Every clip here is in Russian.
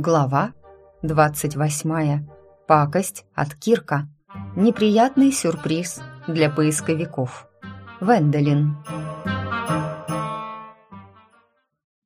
Глава 28. Пакость от Кирка. Неприятный сюрприз для поисковиков. Венделин.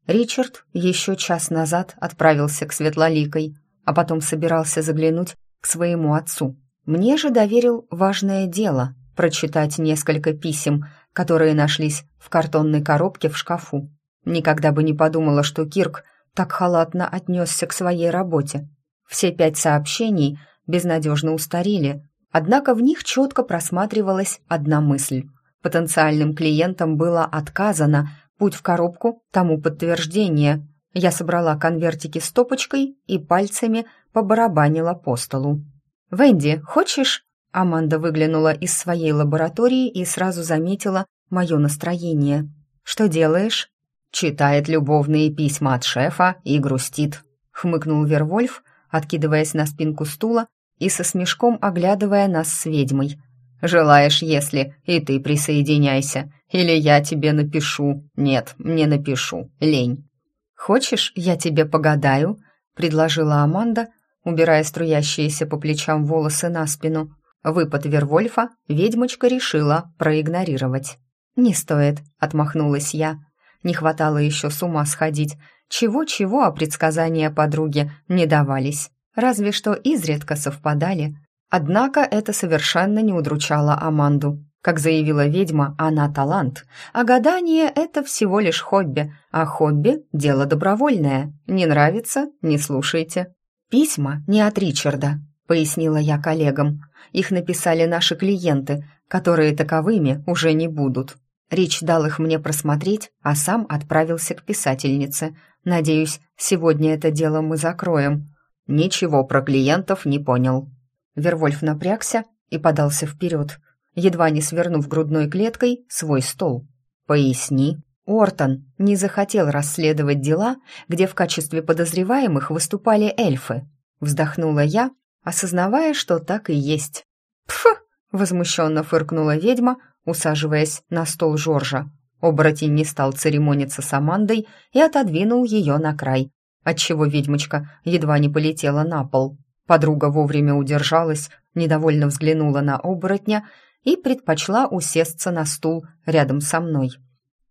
Ричард еще час назад отправился к Светлоликой, а потом собирался заглянуть к своему отцу. Мне же доверил важное дело — прочитать несколько писем, которые нашлись в картонной коробке в шкафу. Никогда бы не подумала, что Кирк так халатно отнесся к своей работе. Все пять сообщений безнадежно устарели, однако в них четко просматривалась одна мысль. Потенциальным клиентам было отказано, путь в коробку тому подтверждение. Я собрала конвертики стопочкой и пальцами побарабанила по столу. «Венди, хочешь?» Аманда выглянула из своей лаборатории и сразу заметила мое настроение. «Что делаешь?» «Читает любовные письма от шефа и грустит», — хмыкнул Вервольф, откидываясь на спинку стула и со смешком оглядывая нас с ведьмой. «Желаешь, если, и ты присоединяйся, или я тебе напишу. Нет, не напишу, лень». «Хочешь, я тебе погадаю?» — предложила Аманда, убирая струящиеся по плечам волосы на спину. Выпад Вервольфа ведьмочка решила проигнорировать. «Не стоит», — отмахнулась я, — не хватало еще с ума сходить. Чего-чего, а предсказания подруги не давались. Разве что изредка совпадали. Однако это совершенно не удручало Аманду. Как заявила ведьма, она талант, а гадание — это всего лишь хобби, а хобби — дело добровольное. Не нравится — не слушайте. «Письма не от Ричарда», — пояснила я коллегам. «Их написали наши клиенты, которые таковыми уже не будут. Рич дал их мне просмотреть, а сам отправился к писательнице. Надеюсь, сегодня это дело мы закроем. Ничего про клиентов не понял. Вервольф напрягся и подался вперед, едва не свернув грудной клеткой свой стол. «Поясни». Ортон не захотел расследовать дела, где в качестве подозреваемых выступали эльфы. Вздохнула я, осознавая, что так и есть. «Пф!» — возмущенно фыркнула ведьма, усаживаясь на стол Жоржа. Оборотень не стал церемониться с Амандой и отодвинул ее на край, отчего ведьмочка едва не полетела на пол. Подруга вовремя удержалась, недовольно взглянула на оборотня и предпочла усесться на стул рядом со мной.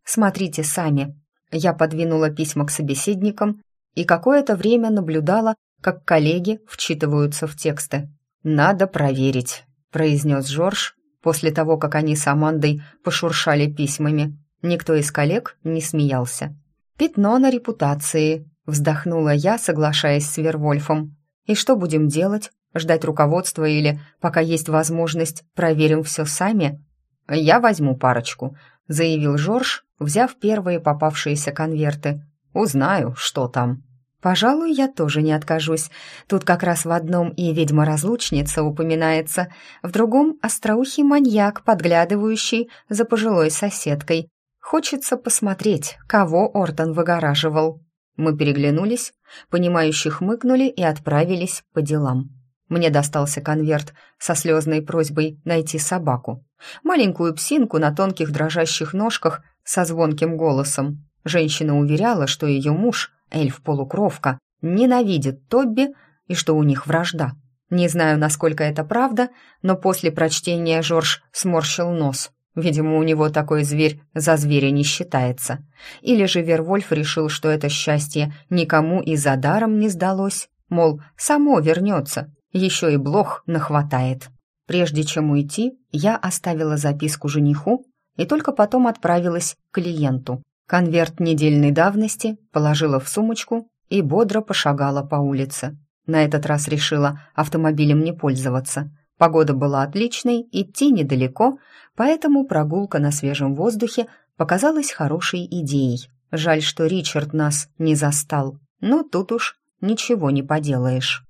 «Смотрите сами». Я подвинула письма к собеседникам и какое-то время наблюдала, как коллеги вчитываются в тексты. «Надо проверить», — произнес Жорж, После того, как они с Амандой пошуршали письмами, никто из коллег не смеялся. «Пятно на репутации», — вздохнула я, соглашаясь с Вервольфом. «И что будем делать? Ждать руководства или, пока есть возможность, проверим все сами?» «Я возьму парочку», — заявил Жорж, взяв первые попавшиеся конверты. «Узнаю, что там». Пожалуй, я тоже не откажусь. Тут как раз в одном и ведьма-разлучница упоминается, в другом — остроухий маньяк, подглядывающий за пожилой соседкой. Хочется посмотреть, кого Ортон выгораживал. Мы переглянулись, понимающие хмыкнули и отправились по делам. Мне достался конверт со слезной просьбой найти собаку. Маленькую псинку на тонких дрожащих ножках со звонким голосом. Женщина уверяла, что ее муж — эльф-полукровка, ненавидит Тобби и что у них вражда. Не знаю, насколько это правда, но после прочтения Жорж сморщил нос. Видимо, у него такой зверь за зверя не считается. Или же Вервольф решил, что это счастье никому и за даром не сдалось. Мол, само вернется, еще и блох нахватает. Прежде чем уйти, я оставила записку жениху и только потом отправилась к клиенту. Конверт недельной давности положила в сумочку и бодро пошагала по улице. На этот раз решила автомобилем не пользоваться. Погода была отличной, идти недалеко, поэтому прогулка на свежем воздухе показалась хорошей идеей. Жаль, что Ричард нас не застал. Но тут уж ничего не поделаешь.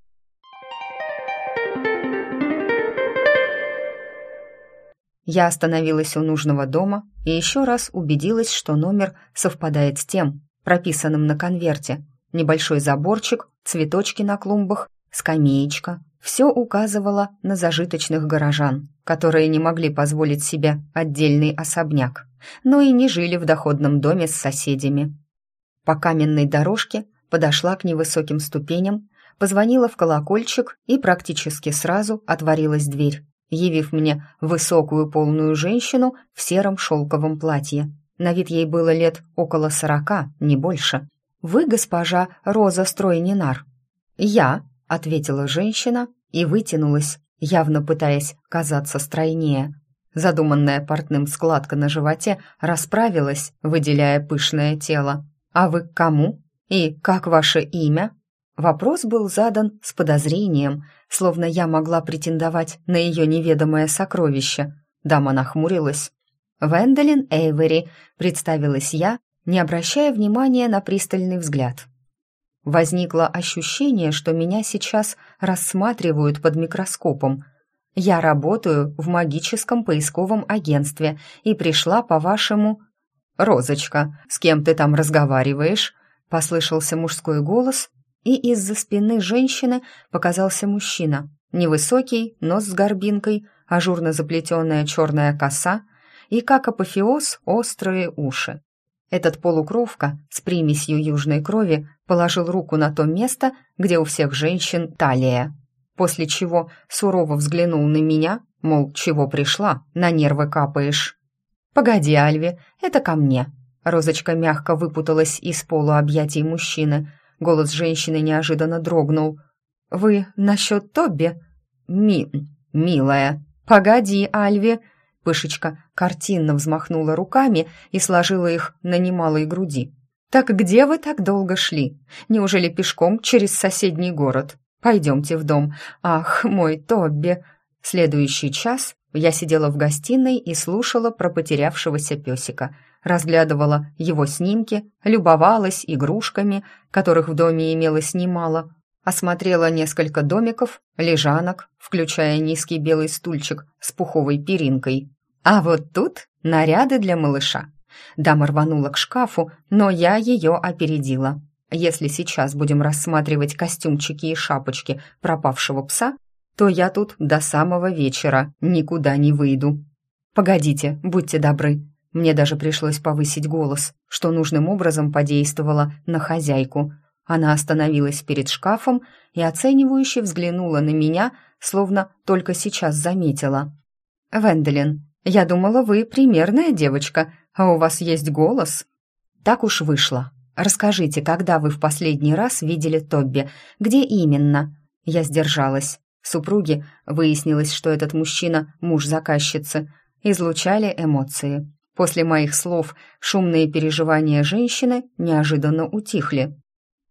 Я остановилась у нужного дома и еще раз убедилась, что номер совпадает с тем, прописанным на конверте. Небольшой заборчик, цветочки на клумбах, скамеечка. Все указывало на зажиточных горожан, которые не могли позволить себе отдельный особняк, но и не жили в доходном доме с соседями. По каменной дорожке подошла к невысоким ступеням, позвонила в колокольчик и практически сразу отворилась дверь, явив мне высокую полную женщину в сером шелковом платье. На вид ей было лет около сорока, не больше. «Вы госпожа Роза Стройнинар?» «Я», — ответила женщина и вытянулась, явно пытаясь казаться стройнее. Задуманная портным складка на животе расправилась, выделяя пышное тело. «А вы к кому? И как ваше имя?» Вопрос был задан с подозрением, словно я могла претендовать на ее неведомое сокровище. Дама нахмурилась. «Венделин Эйвери», — представилась я, не обращая внимания на пристальный взгляд. Возникло ощущение, что меня сейчас рассматривают под микроскопом. Я работаю в магическом поисковом агентстве и пришла по вашему... «Розочка, с кем ты там разговариваешь?» Послышался мужской голос, и из-за спины женщины показался мужчина. Невысокий, нос с горбинкой, ажурно заплетенная черная коса и, как апофеоз, острые уши. Этот полукровка с примесью южной крови положил руку на то место, где у всех женщин талия, после чего сурово взглянул на меня, мол, чего пришла, на нервы капаешь. «Погоди, Альви, это ко мне». Розочка мягко выпуталась из полуобъятий мужчины. Голос женщины неожиданно дрогнул. «Вы насчет Тоби?» «Ми... милая». «Погоди, Альви», Пышечка картинно взмахнула руками и сложила их на немалой груди. «Так где вы так долго шли? Неужели пешком через соседний город? Пойдемте в дом. Ах, мой Тобби!» Следующий час я сидела в гостиной и слушала про потерявшегося песика, разглядывала его снимки, любовалась игрушками, которых в доме имелось немало, осмотрела несколько домиков, лежанок, включая низкий белый стульчик с пуховой перинкой. А вот тут наряды для малыша. Дама рванула к шкафу, но я ее опередила. Если сейчас будем рассматривать костюмчики и шапочки пропавшего пса, то я тут до самого вечера никуда не выйду. Погодите, будьте добры. Мне даже пришлось повысить голос, что нужным образом подействовало на хозяйку. Она остановилась перед шкафом и оценивающе взглянула на меня, словно только сейчас заметила. «Венделин, я думала, вы примерная девочка, а у вас есть голос». «Так уж вышло. Расскажите, когда вы в последний раз видели Тобби? Где именно?» Я сдержалась. Супруги, выяснилось, что этот мужчина – муж заказчицы, излучали эмоции. После моих слов шумные переживания женщины неожиданно утихли.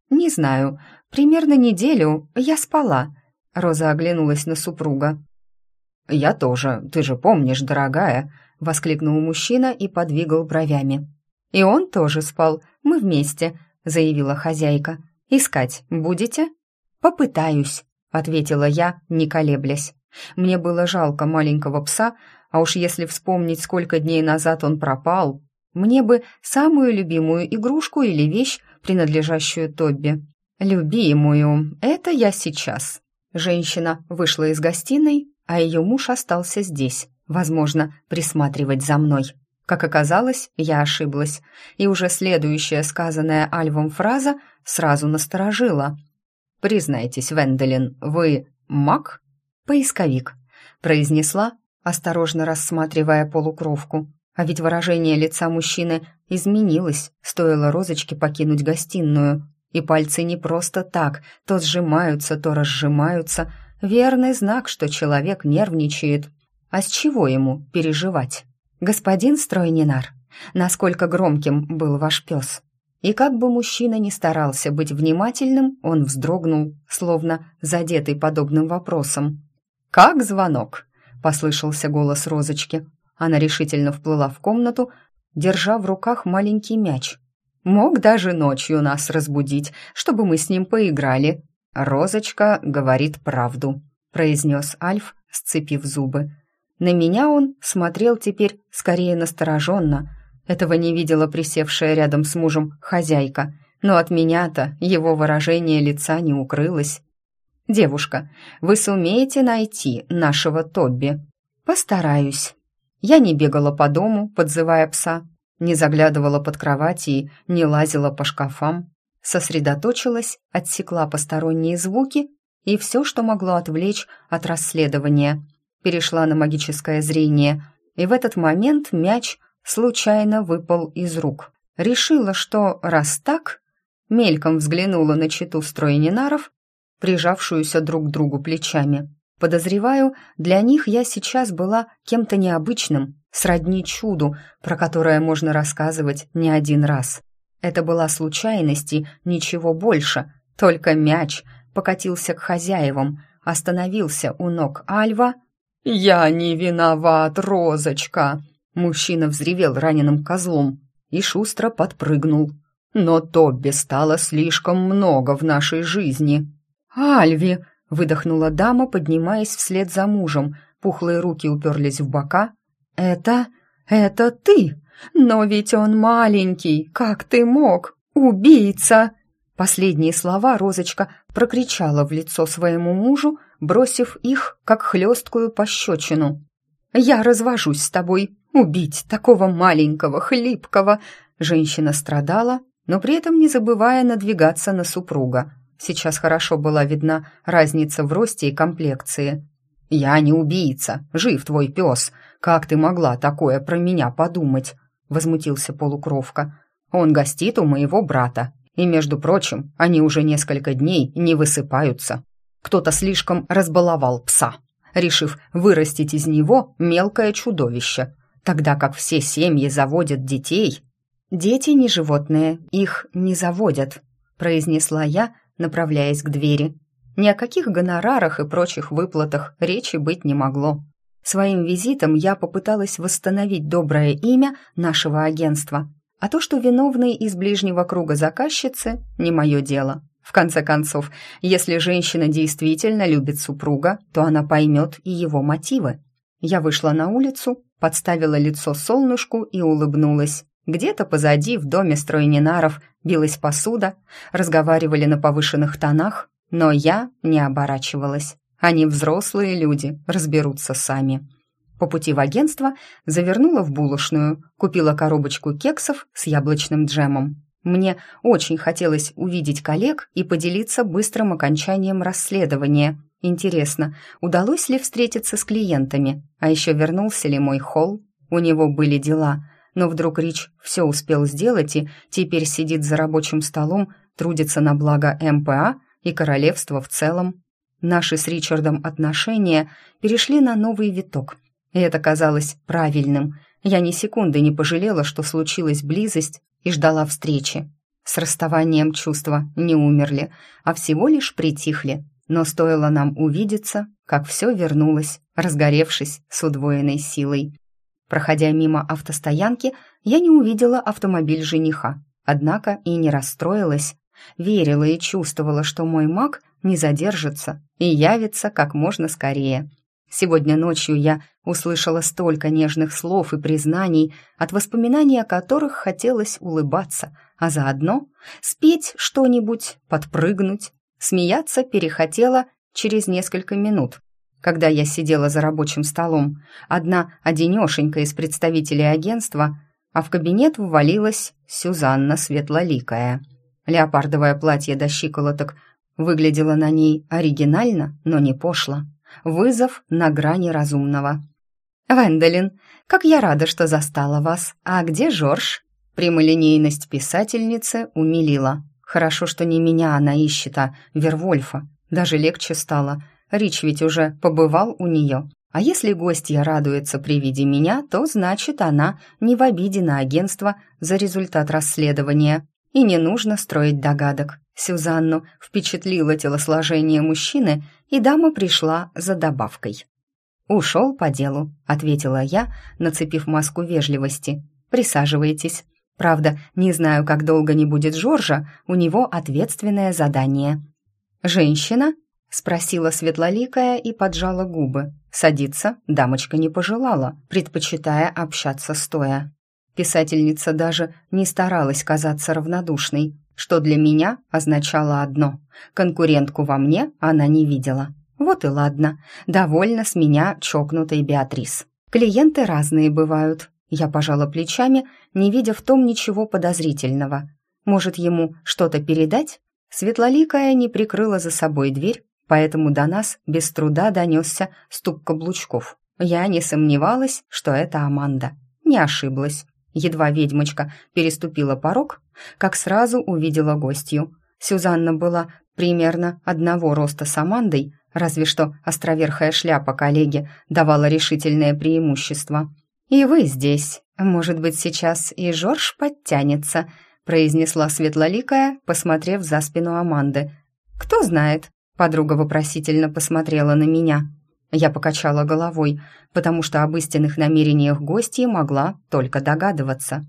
«Не знаю. Примерно неделю я спала». Роза оглянулась на супруга. «Я тоже, ты же помнишь, дорогая», — воскликнул мужчина и подвигал бровями. «И он тоже спал. Мы вместе», — заявила хозяйка. «Искать будете?» «Попытаюсь», — ответила я, не колеблясь. Мне было жалко маленького пса, а уж если вспомнить, сколько дней назад он пропал, мне бы самую любимую игрушку или вещь, принадлежащую Тобби. Любимую, это я сейчас. Женщина вышла из гостиной, а ее муж остался здесь, возможно, присматривать за мной. Как оказалось, я ошиблась, и уже следующая сказанная Альвом фраза сразу насторожила. «Признайтесь, Венделин, вы маг?» «Поисковик», — произнесла, осторожно рассматривая полукровку. А ведь выражение лица мужчины изменилось, стоило розочке покинуть гостиную. И пальцы не просто так, то сжимаются, то разжимаются. Верный знак, что человек нервничает. А с чего ему переживать? «Господин Стройнинар, насколько громким был ваш пес?» И как бы мужчина ни старался быть внимательным, он вздрогнул, словно задетый подобным вопросом. «Как звонок?» — послышался голос Розочки. Она решительно вплыла в комнату, держа в руках маленький мяч. Мог даже ночью нас разбудить, чтобы мы с ним поиграли. «Розочка говорит правду», — произнес Альф, сцепив зубы. На меня он смотрел теперь скорее настороженно. Этого не видела присевшая рядом с мужем хозяйка, но от меня-то его выражение лица не укрылось. «Девушка, вы сумеете найти нашего Тобби?» «Постараюсь», я не бегала по дому, подзывая пса, не заглядывала под кровати и не лазила по шкафам. сосредоточилась, отсекла посторонние звуки и все, что могло отвлечь от расследования. Перешла на магическое зрение, и в этот момент мяч случайно выпал из рук. Решила, что раз так, мельком взглянула на читу стройнинаров, прижавшуюся друг к другу плечами. Подозреваю, для них я сейчас была кем-то необычным, сродни чуду, про которое можно рассказывать не один раз. Это была случайность и ничего больше, только мяч покатился к хозяевам, остановился у ног Альва. «Я не виноват, Розочка!» Мужчина взревел раненым козлом и шустро подпрыгнул. «Но Тобби стало слишком много в нашей жизни». «Альви!» — выдохнула дама, поднимаясь вслед за мужем. Пухлые руки уперлись в бока. «Это... это ты!» «Но ведь он маленький, как ты мог? Убийца!» Последние слова Розочка прокричала в лицо своему мужу, бросив их, как хлесткую пощечину. «Я развожусь с тобой. Убить такого маленького, хлипкого!» Женщина страдала, но при этом не забывая надвигаться на супруга. Сейчас хорошо была видна разница в росте и комплекции. «Я не убийца, жив твой пес. Как ты могла такое про меня подумать?» возмутился полукровка. «Он гостит у моего брата, и, между прочим, они уже несколько дней не высыпаются. Кто-то слишком разбаловал пса, решив вырастить из него мелкое чудовище, тогда как все семьи заводят детей». «Дети не животные, их не заводят», произнесла я, направляясь к двери. Ни о каких гонорарах и прочих выплатах речи быть не могло. Своим визитом я попыталась восстановить доброе имя нашего агентства. А то, что виновный из ближнего круга заказчицы, не мое дело. В конце концов, если женщина действительно любит супруга, то она поймет и его мотивы. Я вышла на улицу, подставила лицо солнышку и улыбнулась. Где-то позади, в доме стройнинаров, билась посуда, разговаривали на повышенных тонах, но я не оборачивалась. Они взрослые люди, разберутся сами. По пути в агентство завернула в булочную, купила коробочку кексов с яблочным джемом. Мне очень хотелось увидеть коллег и поделиться быстрым окончанием расследования. Интересно, удалось ли встретиться с клиентами? А еще вернулся ли мой холл? У него были дела, но вдруг Рич все успел сделать и теперь сидит за рабочим столом, трудится на благо МПА и королевства в целом. Наши с Ричардом отношения перешли на новый виток, и это казалось правильным. Я ни секунды не пожалела, что случилась близость, и ждала встречи. С расставанием чувства не умерли, а всего лишь притихли. Но стоило нам увидеться, как все вернулось, разгоревшись с удвоенной силой. Проходя мимо автостоянки, я не увидела автомобиль жениха, однако и не расстроилась. Верила и чувствовала, что мой маг не задержится и явится как можно скорее. Сегодня ночью я услышала столько нежных слов и признаний, от воспоминаний о которых хотелось улыбаться, а заодно спеть что-нибудь, подпрыгнуть. Смеяться перехотела через несколько минут, когда я сидела за рабочим столом, одна одинешенька из представителей агентства, а в кабинет ввалилась Сюзанна Светлоликая. Леопардовое платье до щиколоток выглядело на ней оригинально, но не пошло. Вызов на грани разумного. «Венделин, как я рада, что застала вас. А где Жорж?» Прямолинейность писательницы умилила. Хорошо, что не меня она ищет, а Вервольфа. Даже легче стало. Рич ведь уже побывал у нее. А если гостья радуется при виде меня, то значит она не в обиде на агентство за результат расследования. И не нужно строить догадок. Сюзанну впечатлило телосложение мужчины, и дама пришла за добавкой. «Ушел по делу», — ответила я, нацепив маску вежливости. «Присаживайтесь. Правда, не знаю, как долго не будет Жоржа, у него ответственное задание». «Женщина?» — спросила светлоликая и поджала губы. Садиться дамочка не пожелала, предпочитая общаться стоя. Писательница даже не старалась казаться равнодушной, что для меня означало одно — конкурентку во мне она не видела. Вот и ладно, довольно с меня чокнутой Беатрис. Клиенты разные бывают. Я пожала плечами, не видя в том ничего подозрительного. Может, ему что-то передать? Светлоликая не прикрыла за собой дверь, поэтому до нас без труда донесся стук каблучков. Я не сомневалась, что это Аманда. Не ошиблась. Едва ведьмочка переступила порог, как сразу увидела гостью. Сюзанна была примерно одного роста с Амандой, разве что островерхая шляпа коллеги давала решительное преимущество. «И вы здесь. Может быть, сейчас и Жорж подтянется», произнесла светлоликая, посмотрев за спину Аманды. «Кто знает?» Подруга вопросительно посмотрела на меня. Я покачала головой, потому что об истинных намерениях гостьи могла только догадываться.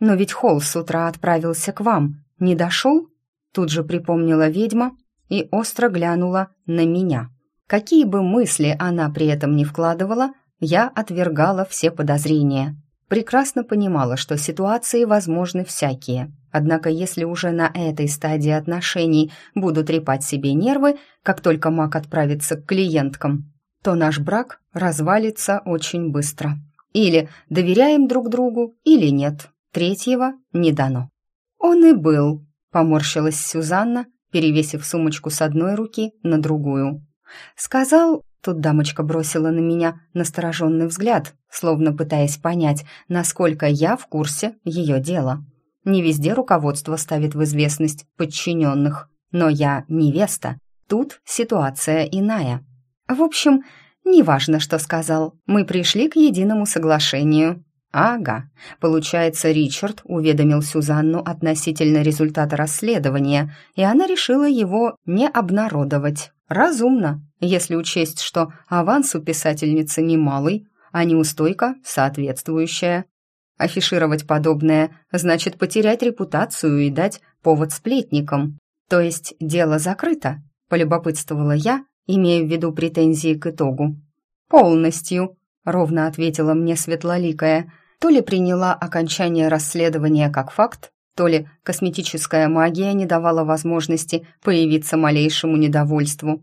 «Но ведь Холл с утра отправился к вам. Не дошел?» Тут же припомнила ведьма и остро глянула на меня. Какие бы мысли она при этом не вкладывала, я отвергала все подозрения. Прекрасно понимала, что ситуации возможны всякие. Однако если уже на этой стадии отношений буду трепать себе нервы, как только маг отправится к клиенткам, то наш брак развалится очень быстро. Или доверяем друг другу, или нет. Третьего не дано. «Он и был», — поморщилась Сюзанна, перевесив сумочку с одной руки на другую. «Сказал, Тут дамочка бросила на меня настороженный взгляд, словно пытаясь понять, насколько я в курсе ее дела. Не везде руководство ставит в известность подчиненных, но я невеста. Тут ситуация иная. В общем, неважно, что сказал, мы пришли к единому соглашению. Ага, получается, Ричард уведомил Сюзанну относительно результата расследования, и она решила его не обнародовать. Разумно, если учесть, что аванс у писательницы немалый, а неустойка соответствующая. Афишировать подобное значит потерять репутацию и дать повод сплетникам. То есть дело закрыто, полюбопытствовала я, имея в виду претензии к итогу. «Полностью», — ровно ответила мне Светлоликая, то ли приняла окончание расследования как факт, то ли косметическая магия не давала возможности появиться малейшему недовольству.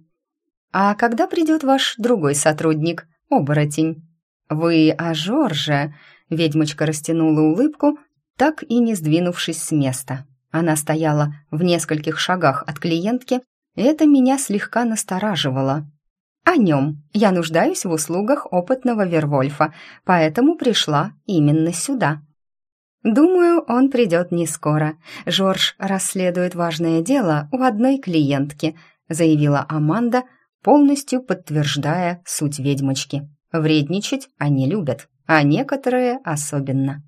«А когда придет ваш другой сотрудник, оборотень?» «Вы о Жорже?» — ведьмочка растянула улыбку, так и не сдвинувшись с места. Она стояла в нескольких шагах от клиентки, и это меня слегка настораживало. «О нем. Я нуждаюсь в услугах опытного Вервольфа, поэтому пришла именно сюда». «Думаю, он придет не скоро. Жорж расследует важное дело у одной клиентки», заявила Аманда, полностью подтверждая суть ведьмочки. Вредничать они любят, а некоторые особенно.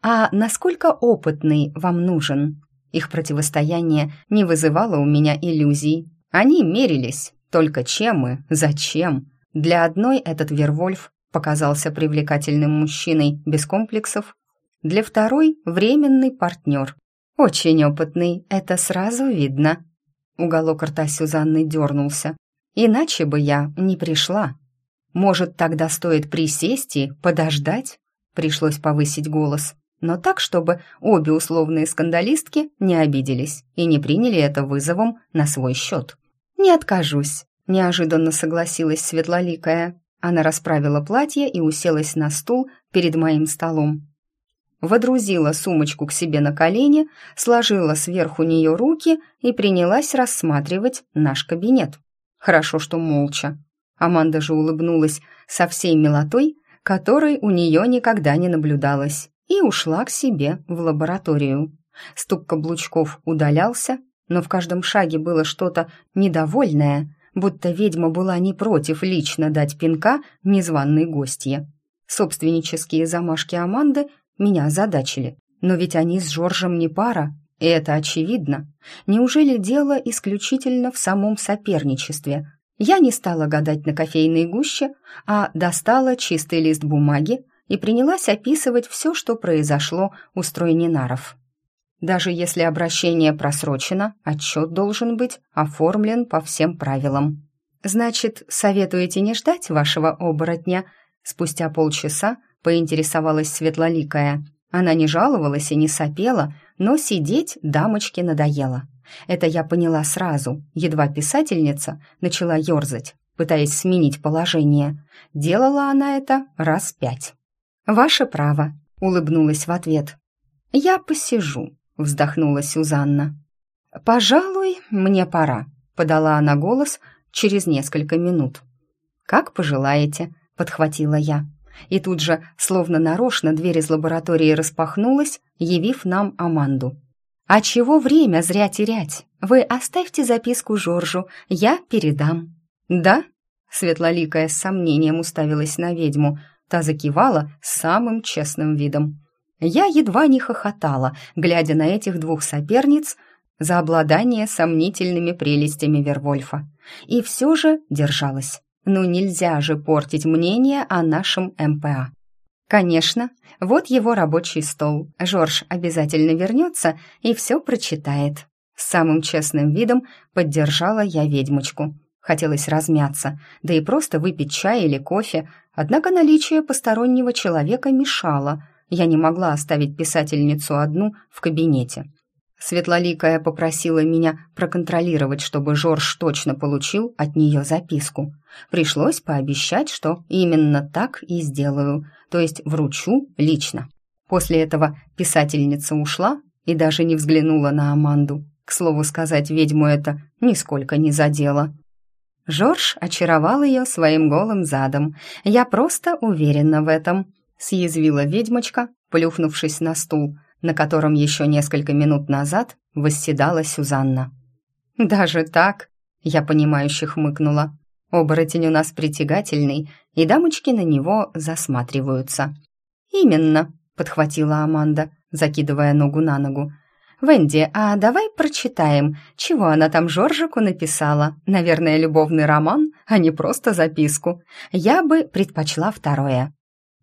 «А насколько опытный вам нужен?» Их противостояние не вызывало у меня иллюзий. Они мерились, только чем и зачем. Для одной этот Вервольф показался привлекательным мужчиной без комплексов для второй — временный партнер. Очень опытный, это сразу видно. Уголок рта Сюзанны дернулся. Иначе бы я не пришла. Может, тогда стоит присесть и подождать? Пришлось повысить голос. Но так, чтобы обе условные скандалистки не обиделись и не приняли это вызовом на свой счет. «Не откажусь», — неожиданно согласилась Светлоликая. Она расправила платье и уселась на стул перед моим столом водрузила сумочку к себе на колени, сложила сверху нее руки и принялась рассматривать наш кабинет. Хорошо, что молча. Аманда же улыбнулась со всей милотой, которой у нее никогда не наблюдалось, и ушла к себе в лабораторию. Стук каблучков удалялся, но в каждом шаге было что-то недовольное, будто ведьма была не против лично дать пинка незваной гостье. Собственнические замашки Аманды меня озадачили. Но ведь они с Жоржем не пара, и это очевидно. Неужели дело исключительно в самом соперничестве? Я не стала гадать на кофейной гуще, а достала чистый лист бумаги и принялась описывать все, что произошло у стройнинаров. Даже если обращение просрочено, отчет должен быть оформлен по всем правилам. «Значит, советуете не ждать вашего оборотня?» Спустя полчаса поинтересовалась Светлоликая. Она не жаловалась и не сопела, но сидеть дамочке надоело. Это я поняла сразу, едва писательница начала ерзать, пытаясь сменить положение. Делала она это раз пять. «Ваше право», — улыбнулась в ответ. «Я посижу. вздохнула Сюзанна. «Пожалуй, мне пора», — подала она голос через несколько минут. «Как пожелаете», — подхватила я. И тут же, словно нарочно, дверь из лаборатории распахнулась, явив нам Аманду. «А чего время зря терять? Вы оставьте записку Жоржу, я передам». «Да?» — светлоликая с сомнением уставилась на ведьму. Та закивала с самым честным видом. Я едва не хохотала, глядя на этих двух соперниц за обладание сомнительными прелестями Вервольфа. И все же держалась. Ну нельзя же портить мнение о нашем МПА. Конечно, вот его рабочий стол. Жорж обязательно вернется и все прочитает. С самым честным видом поддержала я ведьмочку. Хотелось размяться, да и просто выпить чай или кофе, однако наличие постороннего человека мешало. Я не могла оставить писательницу одну в кабинете. Светлоликая попросила меня проконтролировать, чтобы Жорж точно получил от нее записку. Пришлось пообещать, что именно так и сделаю, то есть вручу лично. После этого писательница ушла и даже не взглянула на Аманду. К слову сказать, ведьму это нисколько не задело. Жорж очаровал ее своим голым задом. Я просто уверена в этом, съязвила ведьмочка, плюхнувшись на стул – на котором еще несколько минут назад восседала Сюзанна. «Даже так?» — я понимающе хмыкнула. «Оборотень у нас притягательный, и дамочки на него засматриваются». «Именно», — подхватила Аманда, закидывая ногу на ногу. «Венди, а давай прочитаем, чего она там Жоржику написала. Наверное, любовный роман, а не просто записку. Я бы предпочла второе».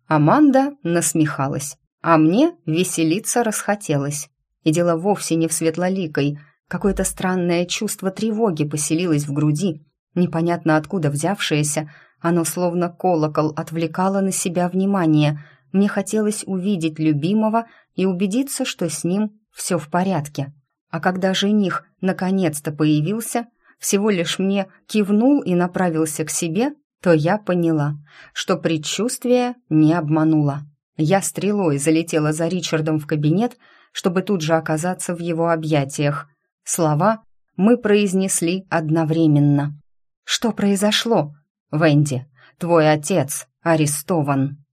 Аманда насмехалась. А мне веселиться расхотелось. И дело вовсе не в светлоликой. Какое-то странное чувство тревоги поселилось в груди. Непонятно откуда взявшееся, оно словно колокол отвлекало на себя внимание. Мне хотелось увидеть любимого и убедиться, что с ним все в порядке. А когда жених наконец-то появился, всего лишь мне кивнул и направился к себе, то я поняла, что предчувствие не обмануло. Я стрелой залетела за Ричардом в кабинет, чтобы тут же оказаться в его объятиях. Слова мы произнесли одновременно. «Что произошло?» «Венди, твой отец арестован».